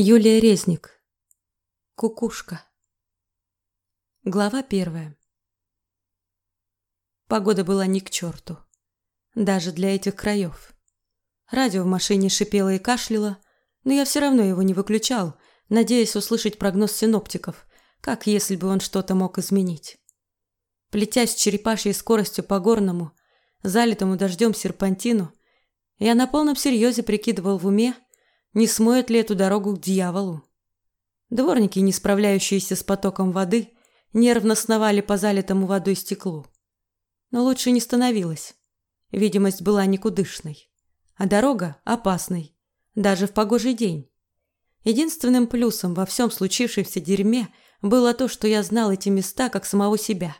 Юлия Резник. Кукушка. Глава первая. Погода была ни к черту. Даже для этих краев. Радио в машине шипело и кашляло, но я все равно его не выключал, надеясь услышать прогноз синоптиков, как если бы он что-то мог изменить. Плетясь черепашьей скоростью по горному, залитому дождем серпантину, я на полном серьезе прикидывал в уме, не смоет ли эту дорогу к дьяволу. Дворники, не справляющиеся с потоком воды, нервно сновали по залитому водой стеклу. Но лучше не становилось. Видимость была никудышной, а дорога опасной, даже в погожий день. Единственным плюсом во всем случившемся дерьме было то, что я знал эти места как самого себя.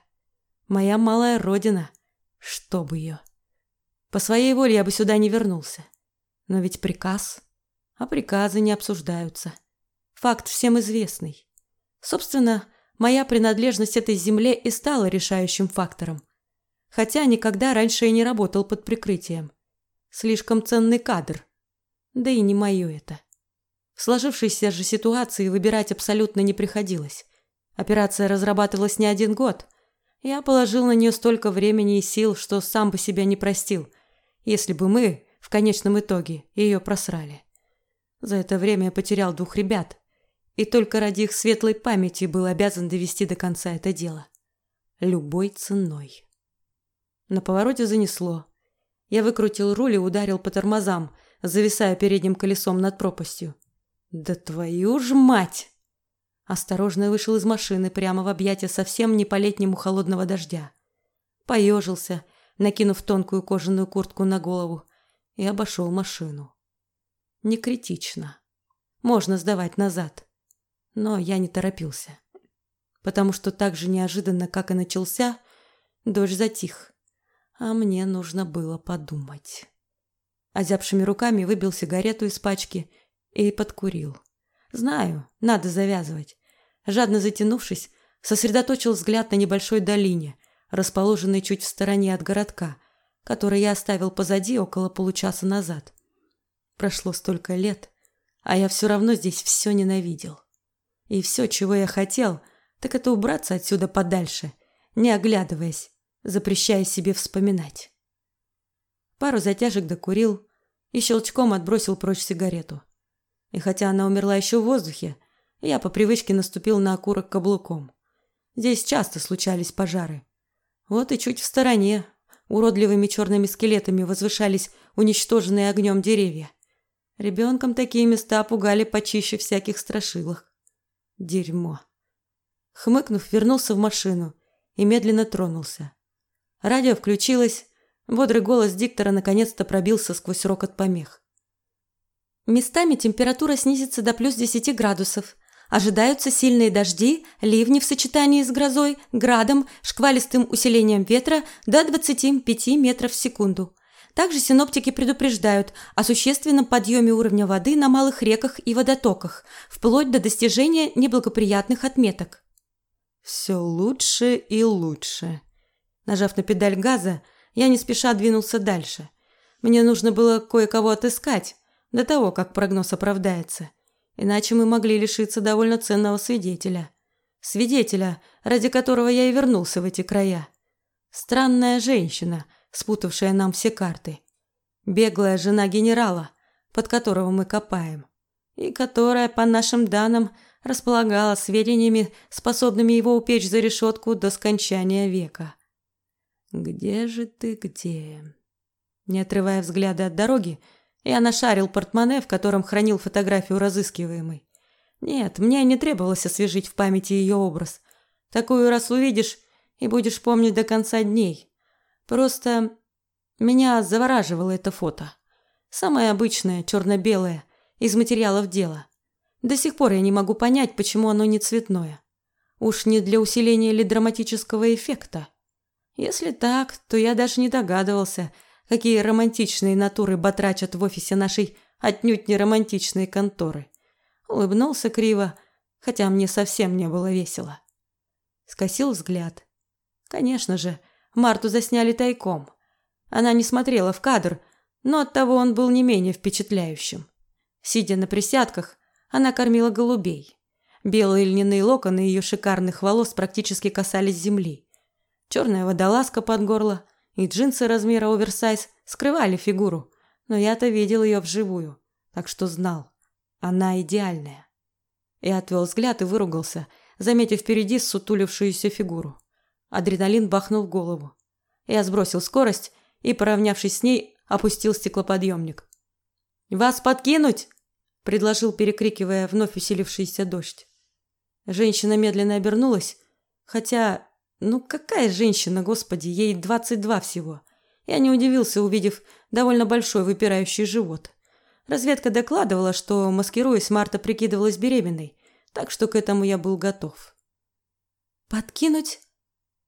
Моя малая родина, чтоб ее. По своей воле я бы сюда не вернулся. Но ведь приказ а приказы не обсуждаются. Факт всем известный. Собственно, моя принадлежность этой земле и стала решающим фактором. Хотя никогда раньше я не работал под прикрытием. Слишком ценный кадр. Да и не мое это. В сложившейся же ситуации выбирать абсолютно не приходилось. Операция разрабатывалась не один год. Я положил на нее столько времени и сил, что сам бы себя не простил, если бы мы, в конечном итоге, ее просрали. За это время я потерял двух ребят, и только ради их светлой памяти был обязан довести до конца это дело. Любой ценой. На повороте занесло. Я выкрутил руль и ударил по тормозам, зависая передним колесом над пропастью. Да твою ж мать! Осторожно вышел из машины прямо в объятия совсем не по-летнему холодного дождя. Поежился, накинув тонкую кожаную куртку на голову, и обошел машину не критично. Можно сдавать назад. Но я не торопился. Потому что так же неожиданно, как и начался, дождь затих. А мне нужно было подумать. Озябшими руками выбил сигарету из пачки и подкурил. Знаю, надо завязывать. Жадно затянувшись, сосредоточил взгляд на небольшой долине, расположенной чуть в стороне от городка, который я оставил позади около получаса назад. Прошло столько лет, а я все равно здесь все ненавидел. И все, чего я хотел, так это убраться отсюда подальше, не оглядываясь, запрещая себе вспоминать. Пару затяжек докурил и щелчком отбросил прочь сигарету. И хотя она умерла еще в воздухе, я по привычке наступил на окурок каблуком. Здесь часто случались пожары. Вот и чуть в стороне уродливыми черными скелетами возвышались уничтоженные огнем деревья. Ребенком такие места пугали почище всяких страшилок. Дерьмо. Хмыкнув, вернулся в машину и медленно тронулся. Радио включилось, бодрый голос диктора наконец-то пробился сквозь рокот помех. Местами температура снизится до плюс 10 градусов. Ожидаются сильные дожди, ливни в сочетании с грозой, градом, шквалистым усилением ветра до 25 метров в секунду. Также синоптики предупреждают о существенном подъеме уровня воды на малых реках и водотоках, вплоть до достижения неблагоприятных отметок. Все лучше и лучше. Нажав на педаль газа, я не спеша двинулся дальше. Мне нужно было кое-кого отыскать до того, как прогноз оправдается. Иначе мы могли лишиться довольно ценного свидетеля. Свидетеля, ради которого я и вернулся в эти края. Странная женщина – спутавшая нам все карты. Беглая жена генерала, под которого мы копаем, и которая, по нашим данным, располагала сведениями, способными его упечь за решетку до скончания века. «Где же ты, где?» Не отрывая взгляда от дороги, я нашарил портмоне, в котором хранил фотографию разыскиваемой. Нет, мне не требовалось освежить в памяти ее образ. Такую раз увидишь и будешь помнить до конца дней. Просто меня завораживало это фото. Самое обычное, черно-белое, из материалов дела. До сих пор я не могу понять, почему оно не цветное. Уж не для усиления или драматического эффекта. Если так, то я даже не догадывался, какие романтичные натуры батрачат в офисе нашей отнюдь не романтичной конторы. Улыбнулся криво, хотя мне совсем не было весело. Скосил взгляд. Конечно же, Марту засняли тайком. Она не смотрела в кадр, но оттого он был не менее впечатляющим. Сидя на присядках, она кормила голубей. Белые льняные локоны ее шикарных волос практически касались земли. Черная водолазка под горло и джинсы размера оверсайз скрывали фигуру, но я-то видел ее вживую, так что знал, она идеальная. Я отвел взгляд и выругался, заметив впереди сутулившуюся фигуру. Адреналин бахнул в голову. Я сбросил скорость и, поравнявшись с ней, опустил стеклоподъемник. «Вас подкинуть?» – предложил, перекрикивая вновь усилившийся дождь. Женщина медленно обернулась, хотя, ну какая женщина, господи, ей двадцать два всего. Я не удивился, увидев довольно большой выпирающий живот. Разведка докладывала, что, маскируясь, Марта прикидывалась беременной, так что к этому я был готов. «Подкинуть?» –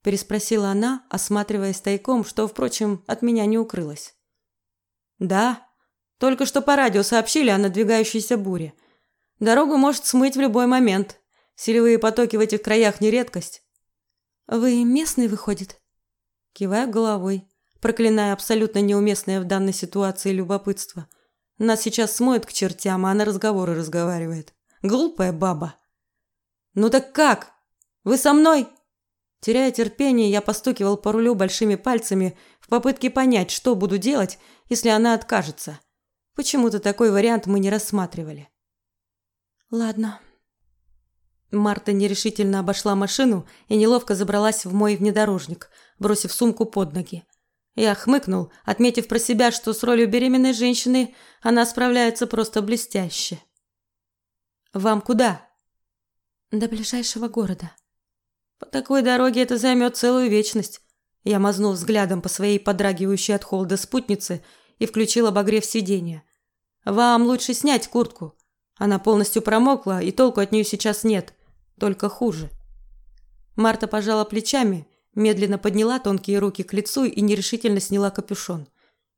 переспросила она, осматриваясь тайком, что, впрочем, от меня не укрылось. «Да, только что по радио сообщили о надвигающейся буре. Дорогу может смыть в любой момент. Селевые потоки в этих краях не редкость». «Вы местный, выходит?» Киваю головой, проклиная абсолютно неуместное в данной ситуации любопытство – нас сейчас смоет к чертям, а она разговоры разговаривает. Глупая баба. Ну так как? Вы со мной? Теряя терпение, я постукивал по рулю большими пальцами в попытке понять, что буду делать, если она откажется. Почему-то такой вариант мы не рассматривали. Ладно. Марта нерешительно обошла машину и неловко забралась в мой внедорожник, бросив сумку под ноги. Я хмыкнул, отметив про себя, что с ролью беременной женщины она справляется просто блестяще. «Вам куда?» «До ближайшего города». «По такой дороге это займет целую вечность». Я мазнул взглядом по своей подрагивающей от холода спутнице и включил обогрев сиденья. «Вам лучше снять куртку. Она полностью промокла, и толку от нее сейчас нет, только хуже». Марта пожала плечами Медленно подняла тонкие руки к лицу и нерешительно сняла капюшон.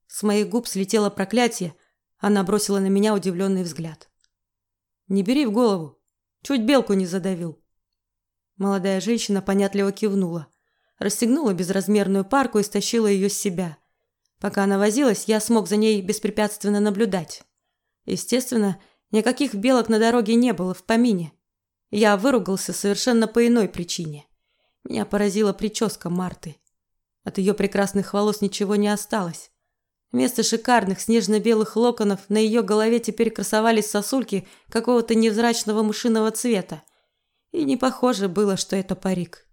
С моих губ слетело проклятие, она бросила на меня удивленный взгляд. «Не бери в голову. Чуть белку не задавил». Молодая женщина понятливо кивнула. Расстегнула безразмерную парку и стащила ее с себя. Пока она возилась, я смог за ней беспрепятственно наблюдать. Естественно, никаких белок на дороге не было в помине. Я выругался совершенно по иной причине. Меня поразила прическа Марты. От ее прекрасных волос ничего не осталось. Вместо шикарных снежно-белых локонов на ее голове теперь красовались сосульки какого-то невзрачного мышиного цвета. И не похоже было, что это парик.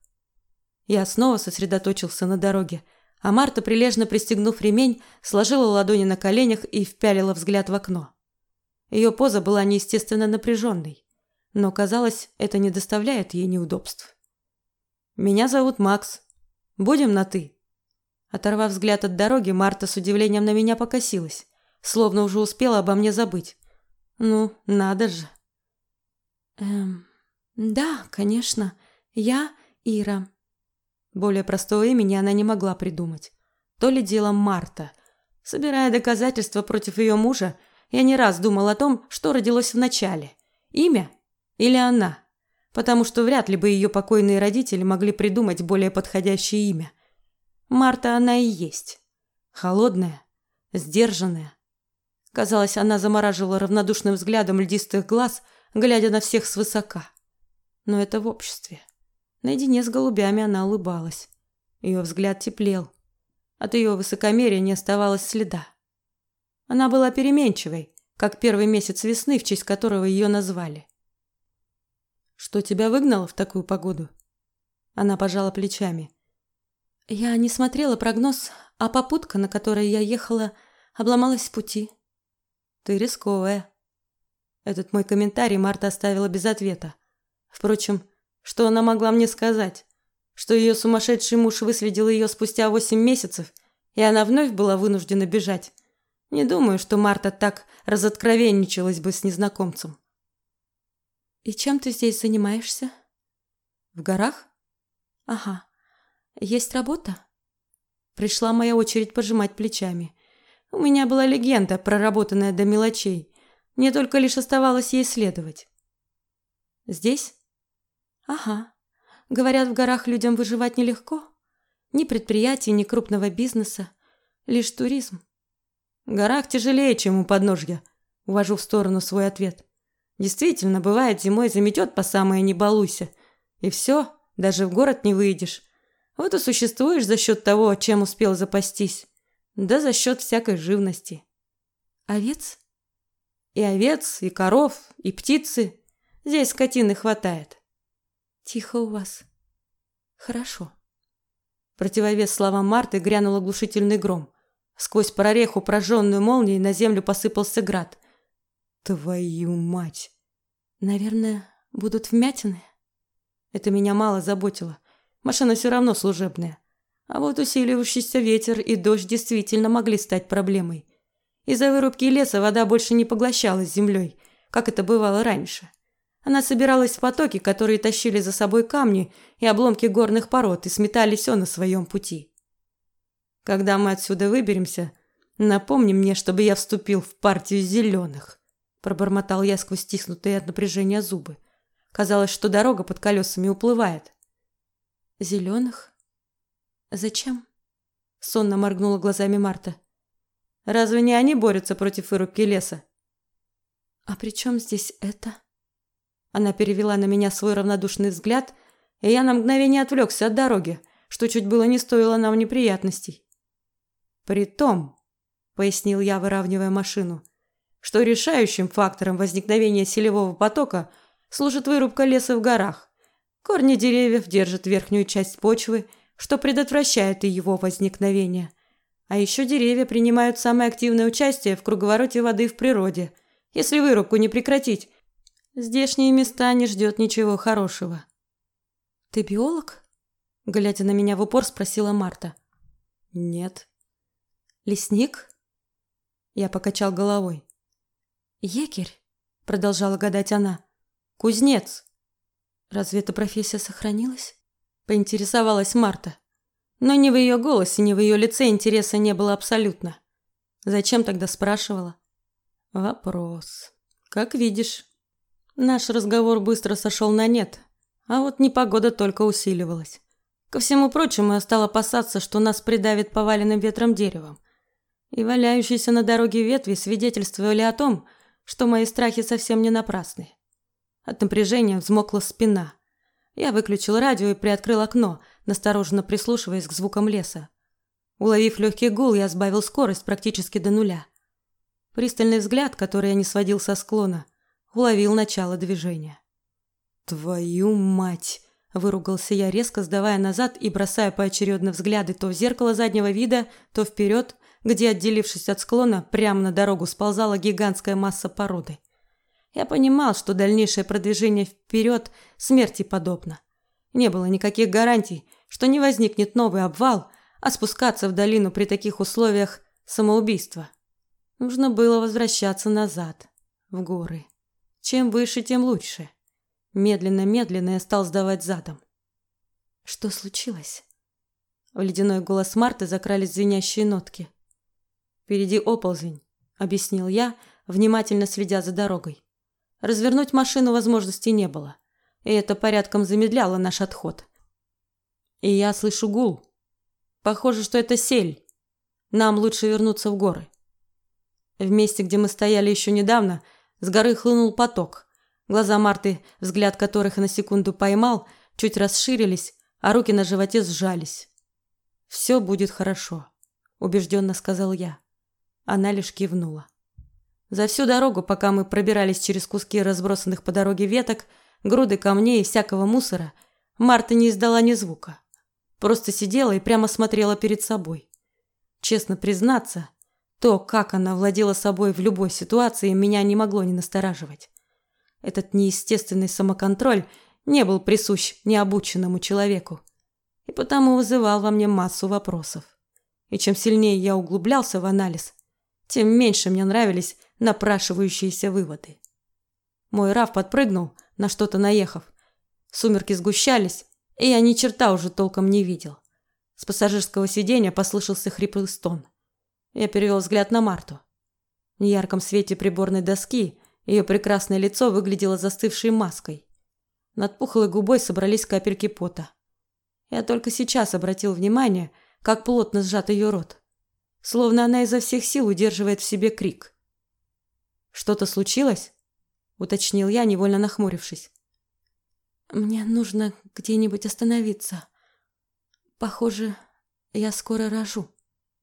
Я снова сосредоточился на дороге, а Марта, прилежно пристегнув ремень, сложила ладони на коленях и впялила взгляд в окно. Ее поза была неестественно напряженной, но, казалось, это не доставляет ей неудобств. Меня зовут Макс. Будем на ты. Оторвав взгляд от дороги, Марта с удивлением на меня покосилась, словно уже успела обо мне забыть. Ну, надо же. Эм, да, конечно. Я Ира. Более простого имени она не могла придумать. То ли дело Марта. Собирая доказательства против ее мужа, я не раз думал о том, что родилось вначале: имя или она потому что вряд ли бы ее покойные родители могли придумать более подходящее имя. Марта она и есть. Холодная, сдержанная. Казалось, она замораживала равнодушным взглядом льдистых глаз, глядя на всех свысока. Но это в обществе. Наедине с голубями она улыбалась. Ее взгляд теплел. От ее высокомерия не оставалось следа. Она была переменчивой, как первый месяц весны, в честь которого ее назвали. Что тебя выгнало в такую погоду? Она пожала плечами. Я не смотрела прогноз, а попутка, на которой я ехала, обломалась с пути. Ты рисковая. Этот мой комментарий Марта оставила без ответа. Впрочем, что она могла мне сказать? Что ее сумасшедший муж выследил ее спустя восемь месяцев, и она вновь была вынуждена бежать. Не думаю, что Марта так разоткровенничалась бы с незнакомцем. И чем ты здесь занимаешься? В горах? Ага. Есть работа? Пришла моя очередь пожимать плечами. У меня была легенда, проработанная до мелочей. Мне только лишь оставалось ей следовать. Здесь? Ага. Говорят, в горах людям выживать нелегко. Ни предприятий, ни крупного бизнеса. Лишь туризм. В горах тяжелее, чем у подножья. Увожу в сторону свой ответ. Действительно, бывает, зимой заметет по самое не балуйся. И все, даже в город не выйдешь. Вот и существуешь за счет того, чем успел запастись. Да за счет всякой живности. Овец? И овец, и коров, и птицы. Здесь скотины хватает. Тихо у вас. Хорошо. Противовес словам Марты грянул оглушительный гром. Сквозь прореху, прожженную молнией, на землю посыпался град. Твою мать! Наверное, будут вмятины? Это меня мало заботило. Машина все равно служебная. А вот усиливающийся ветер и дождь действительно могли стать проблемой. Из-за вырубки леса вода больше не поглощалась землей, как это бывало раньше. Она собиралась в потоки, которые тащили за собой камни и обломки горных пород и сметали все на своем пути. Когда мы отсюда выберемся, напомни мне, чтобы я вступил в партию зеленых. Пробормотал я сквозь стиснутые от напряжения зубы. Казалось, что дорога под колесами уплывает. Зеленых? Зачем? Сонно моргнула глазами Марта. Разве не они борются против вырубки леса? А при чем здесь это? Она перевела на меня свой равнодушный взгляд, и я на мгновение отвлекся от дороги, что чуть было не стоило нам неприятностей. При том, пояснил я, выравнивая машину, что решающим фактором возникновения селевого потока служит вырубка леса в горах. Корни деревьев держат верхнюю часть почвы, что предотвращает и его возникновение. А еще деревья принимают самое активное участие в круговороте воды в природе. Если вырубку не прекратить, Здешние места не ждет ничего хорошего. Ты биолог? Глядя на меня в упор, спросила Марта. Нет. Лесник? Я покачал головой. Егерь? Продолжала гадать она. Кузнец. Разве эта профессия сохранилась? Поинтересовалась Марта. Но ни в ее голосе, ни в ее лице интереса не было абсолютно. Зачем тогда спрашивала? Вопрос. Как видишь. Наш разговор быстро сошел на нет, а вот непогода только усиливалась. Ко всему прочему, я стал опасаться, что нас придавит поваленным ветром деревом. И валяющиеся на дороге ветви свидетельствовали о том, что мои страхи совсем не напрасны. От напряжения взмокла спина. Я выключил радио и приоткрыл окно, настороженно прислушиваясь к звукам леса. Уловив легкий гул, я сбавил скорость практически до нуля. Пристальный взгляд, который я не сводил со склона, уловил начало движения. «Твою мать!» – выругался я, резко сдавая назад и бросая поочередно взгляды то в зеркало заднего вида, то вперед, где, отделившись от склона, прямо на дорогу сползала гигантская масса породы. Я понимал, что дальнейшее продвижение вперед смерти подобно. Не было никаких гарантий, что не возникнет новый обвал, а спускаться в долину при таких условиях – самоубийство. Нужно было возвращаться назад, в горы. Чем выше, тем лучше. Медленно-медленно я стал сдавать задом. Что случилось? В ледяной голос Марты закрались звенящие нотки. «Впереди оползень», — объяснил я, внимательно следя за дорогой. Развернуть машину возможности не было, и это порядком замедляло наш отход. И я слышу гул. Похоже, что это сель. Нам лучше вернуться в горы. В месте, где мы стояли еще недавно, — с горы хлынул поток. Глаза Марты, взгляд которых на секунду поймал, чуть расширились, а руки на животе сжались. «Все будет хорошо», – убежденно сказал я. Она лишь кивнула. За всю дорогу, пока мы пробирались через куски разбросанных по дороге веток, груды камней и всякого мусора, Марта не издала ни звука. Просто сидела и прямо смотрела перед собой. Честно признаться, то, как она владела собой в любой ситуации, меня не могло не настораживать. Этот неестественный самоконтроль не был присущ необученному человеку и потому вызывал во мне массу вопросов. И чем сильнее я углублялся в анализ, тем меньше мне нравились напрашивающиеся выводы. Мой Раф подпрыгнул, на что-то наехав. Сумерки сгущались, и я ни черта уже толком не видел. С пассажирского сиденья послышался хриплый стон. Я перевел взгляд на Марту. В неярком свете приборной доски ее прекрасное лицо выглядело застывшей маской. Над пухлой губой собрались капельки пота. Я только сейчас обратил внимание, как плотно сжат ее рот. Словно она изо всех сил удерживает в себе крик. «Что-то случилось?» уточнил я, невольно нахмурившись. Мне нужно где-нибудь остановиться. Похоже, я скоро рожу.